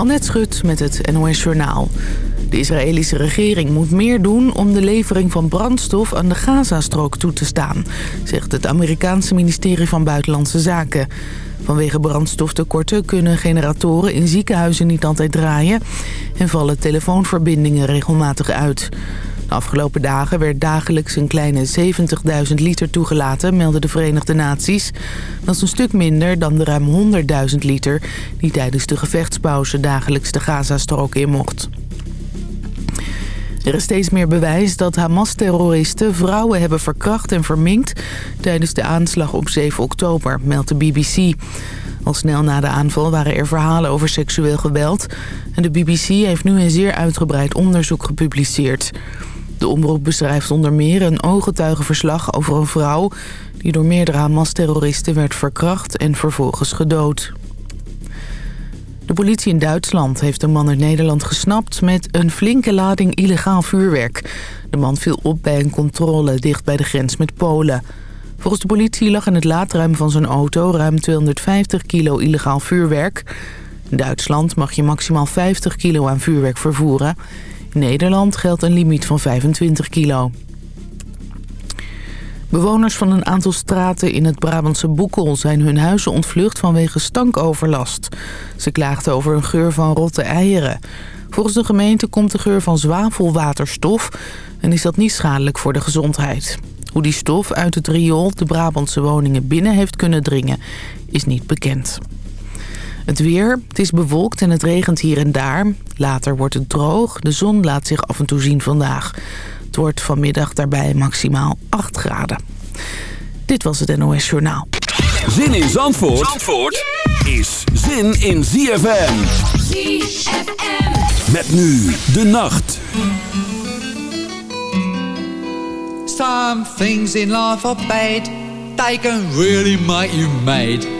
Annette Schut met het NOS Journaal. De Israëlische regering moet meer doen om de levering van brandstof aan de Gazastrook toe te staan, zegt het Amerikaanse ministerie van Buitenlandse Zaken. Vanwege brandstoftekorten kunnen generatoren in ziekenhuizen niet altijd draaien en vallen telefoonverbindingen regelmatig uit. Afgelopen dagen werd dagelijks een kleine 70.000 liter toegelaten, melden de Verenigde Naties. Dat is een stuk minder dan de ruim 100.000 liter die tijdens de gevechtspauze dagelijks de Gazastrook in mocht. Er is steeds meer bewijs dat Hamas-terroristen vrouwen hebben verkracht en verminkt... tijdens de aanslag op 7 oktober, meldt de BBC. Al snel na de aanval waren er verhalen over seksueel geweld... en de BBC heeft nu een zeer uitgebreid onderzoek gepubliceerd. De omroep beschrijft onder meer een ooggetuigenverslag over een vrouw... die door meerdere Hamas-terroristen werd verkracht en vervolgens gedood. De politie in Duitsland heeft een man uit Nederland gesnapt... met een flinke lading illegaal vuurwerk. De man viel op bij een controle dicht bij de grens met Polen. Volgens de politie lag in het laadruim van zijn auto... ruim 250 kilo illegaal vuurwerk. In Duitsland mag je maximaal 50 kilo aan vuurwerk vervoeren. Nederland geldt een limiet van 25 kilo. Bewoners van een aantal straten in het Brabantse Boekel zijn hun huizen ontvlucht vanwege stankoverlast. Ze klaagden over een geur van rotte eieren. Volgens de gemeente komt de geur van zwavelwaterstof en is dat niet schadelijk voor de gezondheid. Hoe die stof uit het riool de Brabantse woningen binnen heeft kunnen dringen is niet bekend. Het weer, het is bewolkt en het regent hier en daar. Later wordt het droog, de zon laat zich af en toe zien vandaag. Het wordt vanmiddag daarbij maximaal 8 graden. Dit was het NOS Journaal. Zin in Zandvoort, Zandvoort is zin in ZFM. ZFM. Met nu de nacht. Some things in life are bad. They can really make you mad.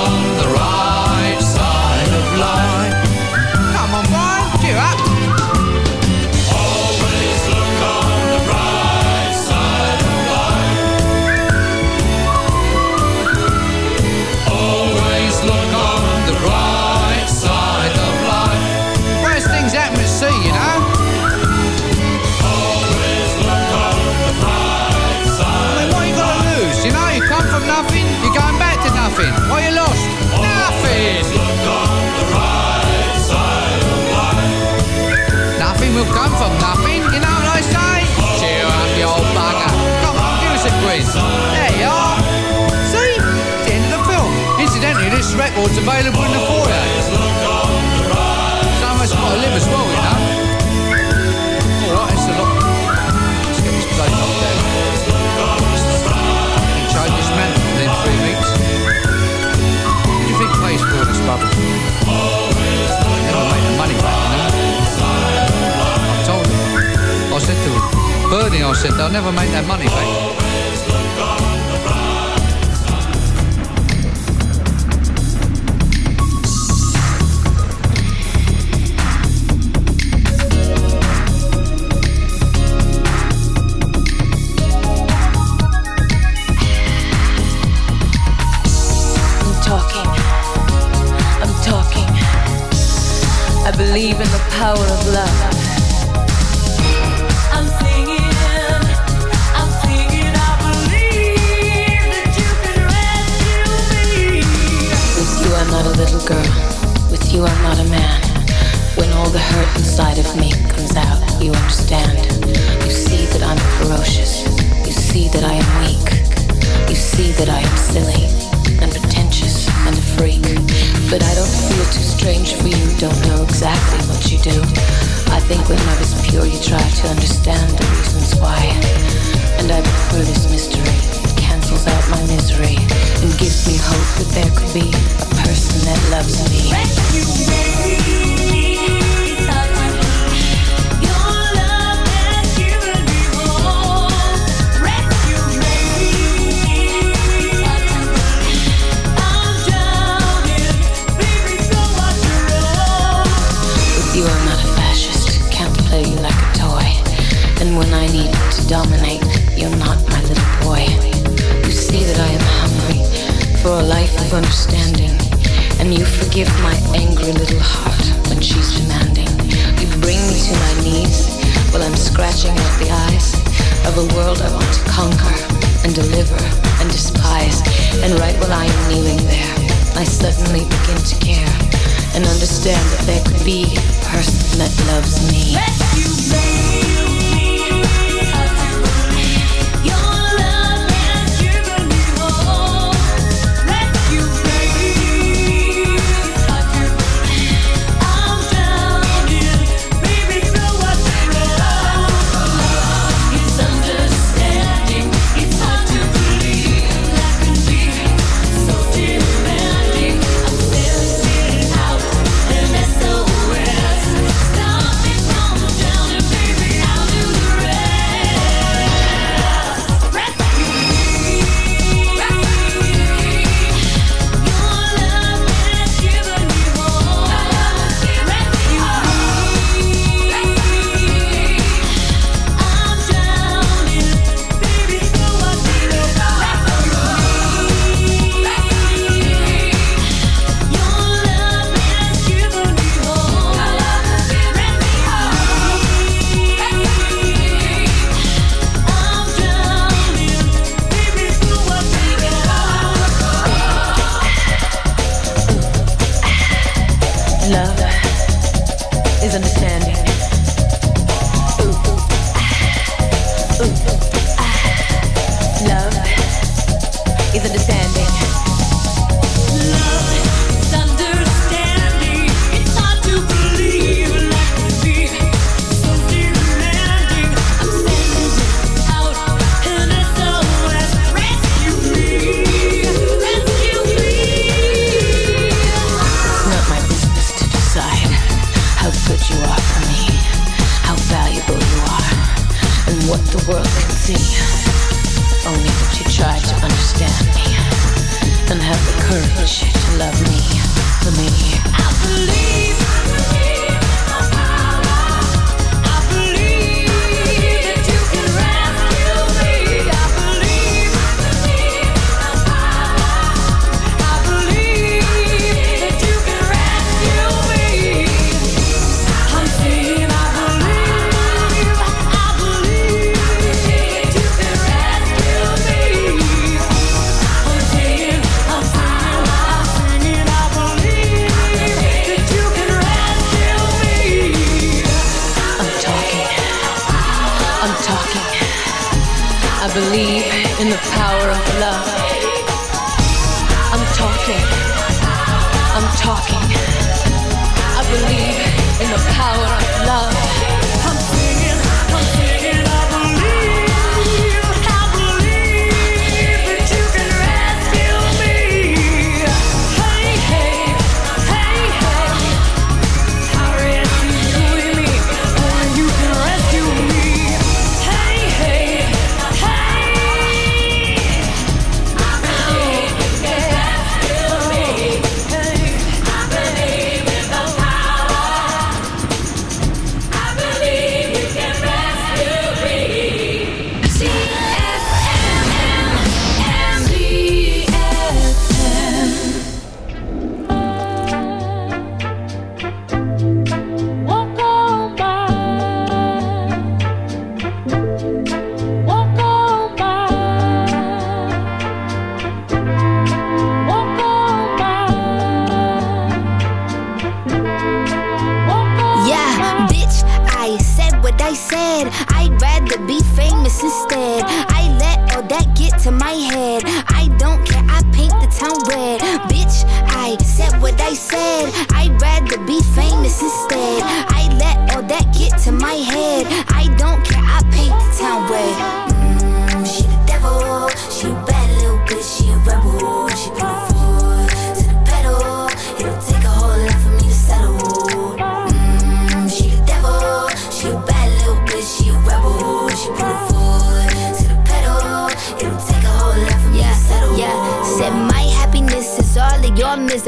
available in the foyer. So much got to live as well, you know. It's a lot. Up there. Man three weeks. Do you think for this bubble? Money back, you know. I told him. I said to him, Bernie, I said, they'll never make that money back. Bitch, I said what I said. I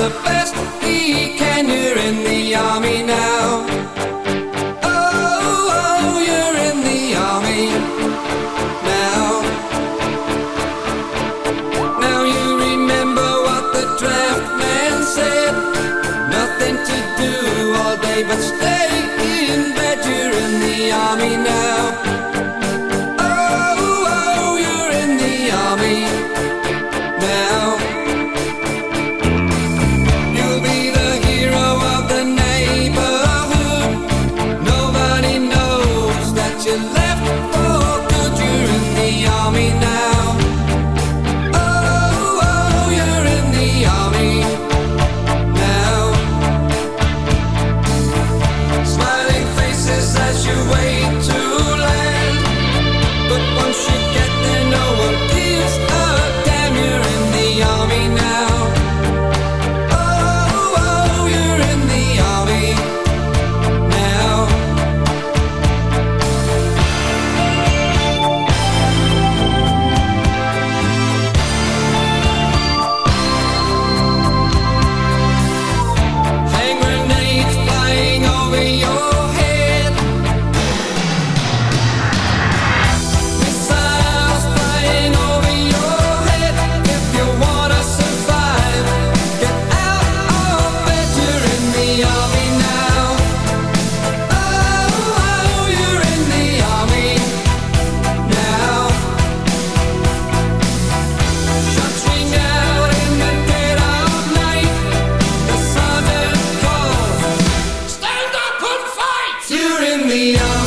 the best you're in the arms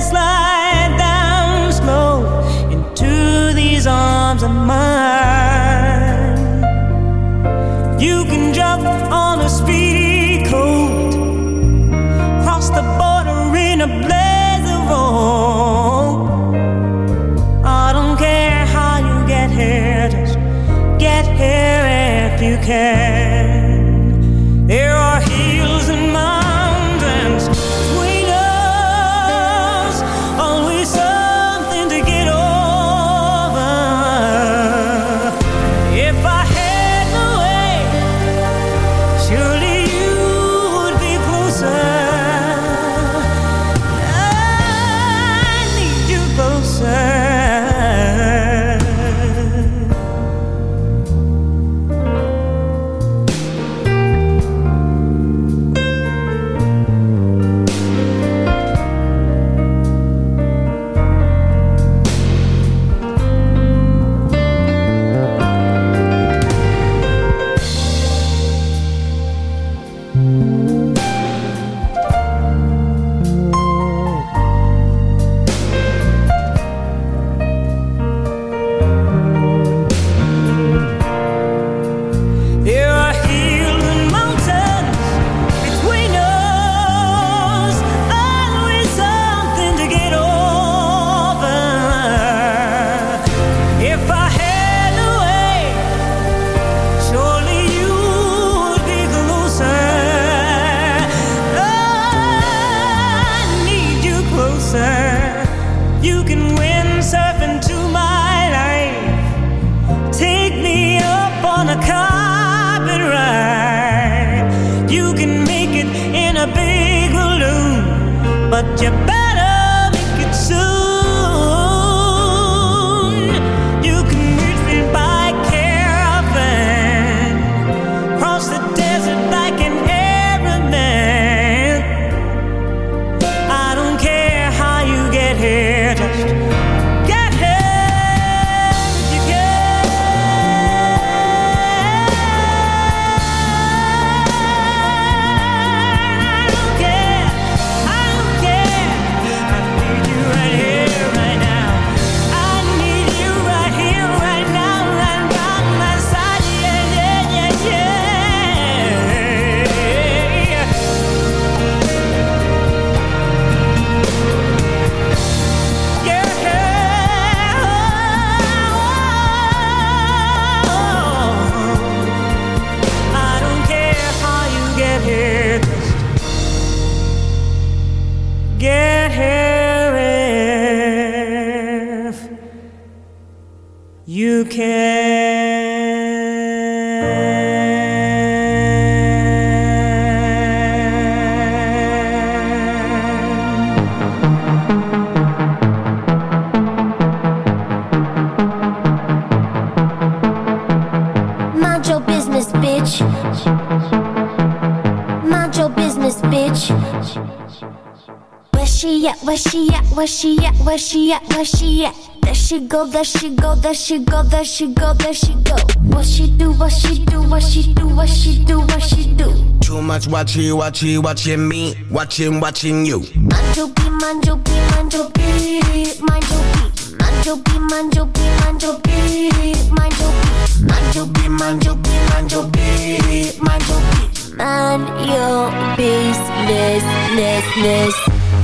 slide down slow into these arms of mine. But you better Where she at? Where she at? Where she at? There she go, there she go, there she go, there she go, there she go. What she do? What she do? What she do? What she do? What she do? Too much watching, watching, watching me, watching, watching you. Mind your beat, mind your beat, mind your beat, mind your beat. Mind your business, ness, ness.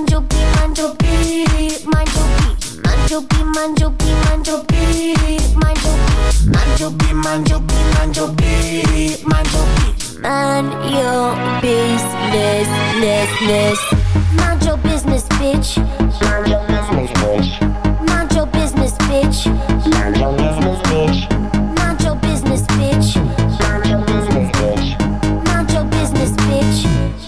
Manjo B, Manjo B, Manjo B. Manjo B, Manjo B, Manjo B, Manjo B. Manjo B, Manjo B, Manjo B, Manjo B. Man your business, less. Mind your business, bitch. Mind your business, bitch. Mind your business, bitch. Mind your business, bitch.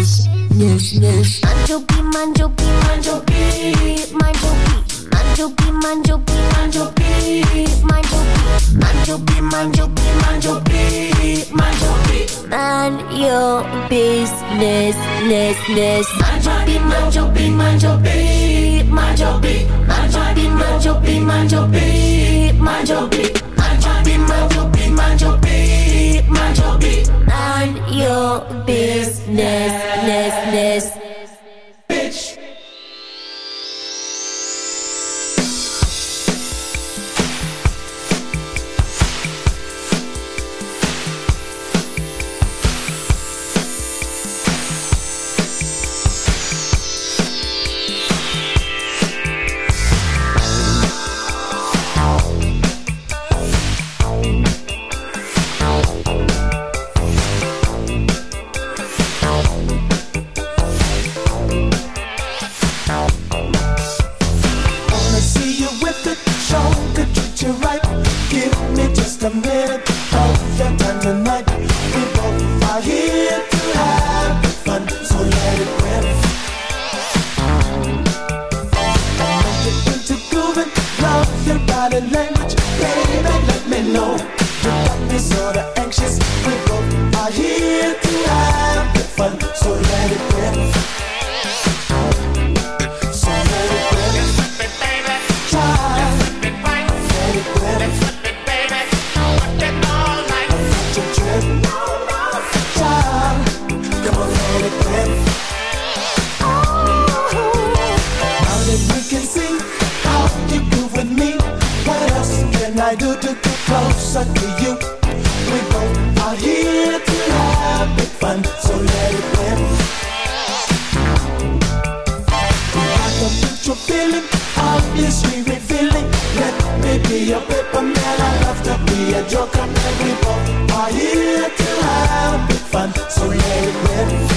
B, manjo B, manjo B, manjo B. Manjo B, manjo B, manjo B, manjo B. Manjo B, manjo B, manjo B, manjo B. Man your business, less, less. Manjo B, manjo B, manjo B, manjo B. Manjo B, manjo B, manjo B, manjo B. Manjo B, manjo B, manjo B, manjo B. Man your business, less, less. Bitch. We here to have fun, let me know. We here to have fun, so let it rip. Closer to you? We both are here to have big fun, so let it rip. Got the mutual feeling, obviously revealing. Let me be your paper man, I love to be a joker man. We both are here to have big fun, so let it rip.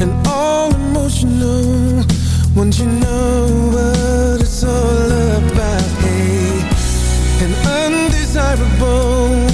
and all emotional. Once you know what it's all about, hey An undesirable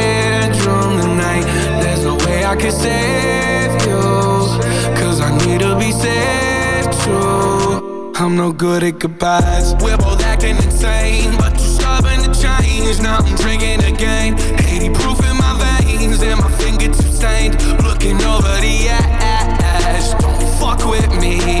I could save you Cause I need to be saved too. I'm no good at goodbyes. We're both acting insane But you're stubborn to change. Now I'm drinking again. 80 proof in my veins And my fingertips stained. Looking over the ass. Don't fuck with me.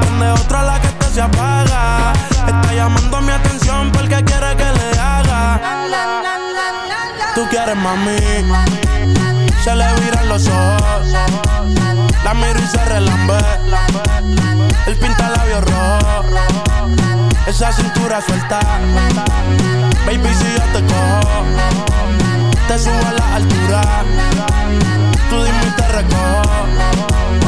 Donde otra la que te se apaga. Está llamando mi atención porque quiere que le haga. Tú quieres mami. Se le viran los ojos. La miro y se relambe. El pinta labios rojo. Esa cintura suelta. Baby, si yo te cojo, te subo a la altura. Tú dime y te recojo.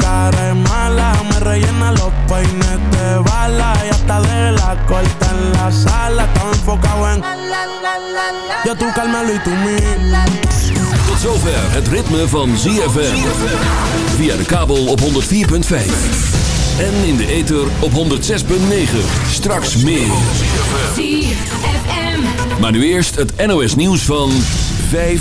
cara de mala. Me rellena los peines de bala y hasta de la corta en la sala. Estaba enfocado en yo tú Carmelo y tú mí. Tot zover het ritme van ZFM. Via de kabel op 104.5. En in de ether op 106.9. Straks meer. Maar nu eerst het NOS nieuws van 5